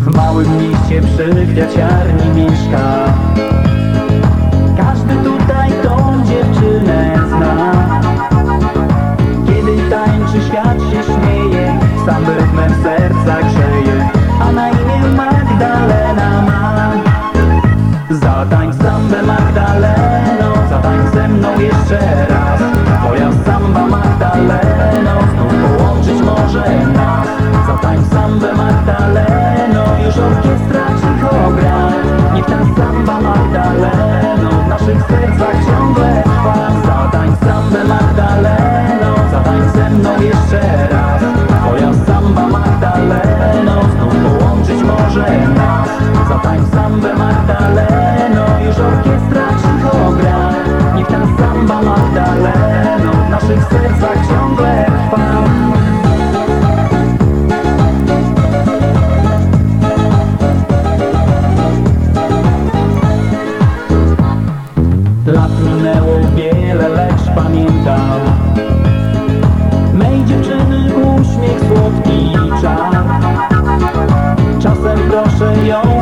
W małym liście przy kwiaciarni mieszka. Każdy tutaj tą dziewczynę zna. Kiedy tańczy świat się śmieje Sam rytmem serca Just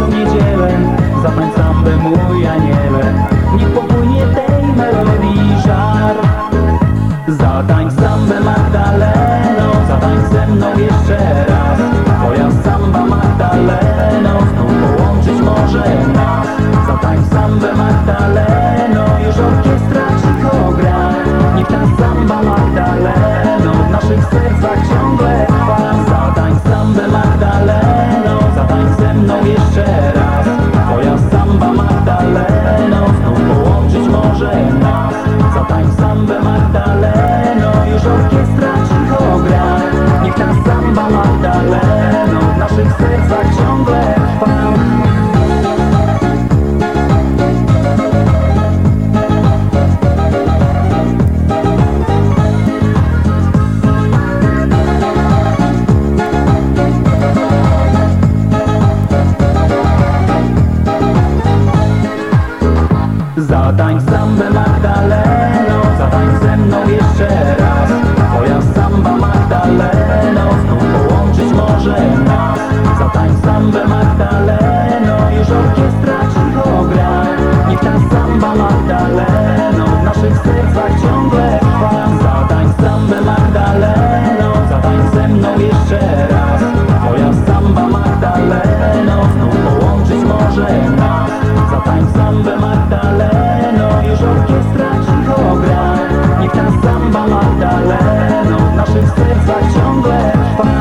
niedzielę. Zapędzam we mój aniele Zatań sambę Magdaleno Już orkiestra cicho gra. Niech ta samba Magdaleno W naszych sercach ciągle trwa. Zadań ale no w naszych sercach ciągle trwa.